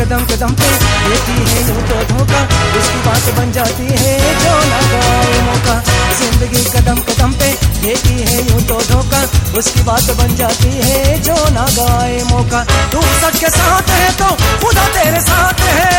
कदम कदम पे देती है यूँ तो धोखा। उसकी बात बन जाती है, जो ना गाए मौका। ज़िंदगी कदम कदम पे देती है यूँ तो धोखा। उसकी बात बन जाती है, जो ना गाए मौका। तू सच के साथ है तो खुदा तेरे साथ है।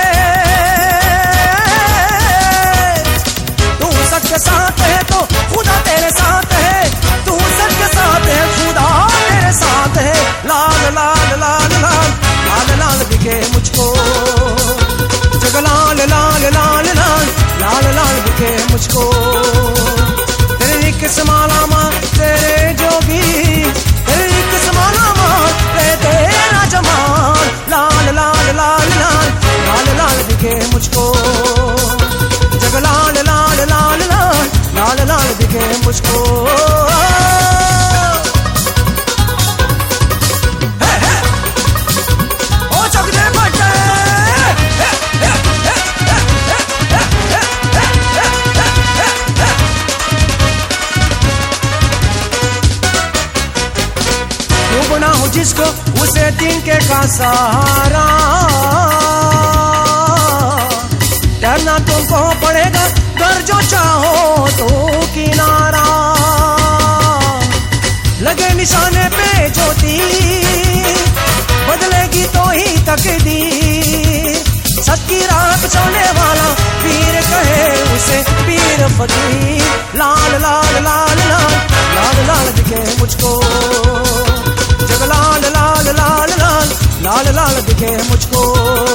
मुझको। जग लाल लाल लाल लाल लाल लाल दिखे मुझको। जिसको? उसे तिनके का सहारा। फकीर लाल लाल लाल लाल लाल लाल दिखे मुझको। जग लाल लाल लाल लाल लाल लाल दिखे मुझको।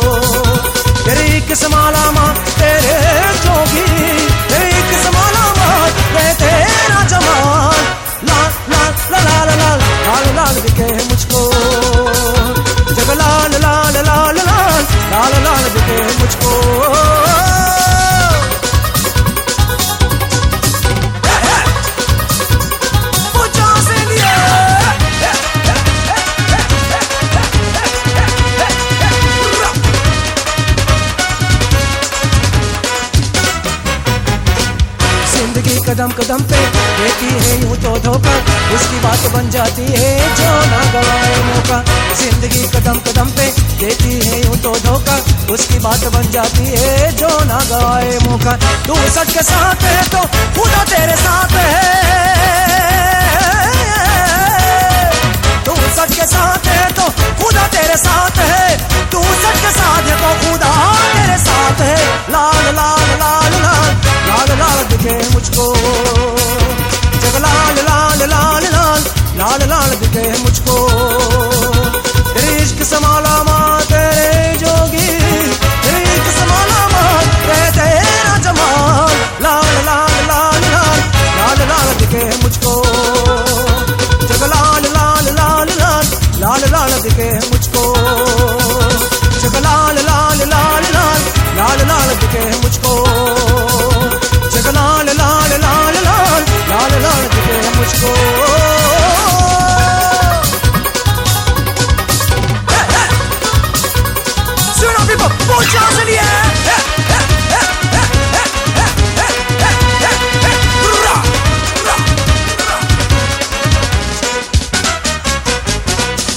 कदम कदम पे देती है यूँ तो धोखा। उसकी बात बन जाती है जो ना गवाए मौका। ज़िंदगी कदम कदम पे देती है यूँ तो धोखा। उसकी बात बन जाती है जो ना गवाए मौका। तू सच के साथ है तो खुदा तेरे साथ है। लाल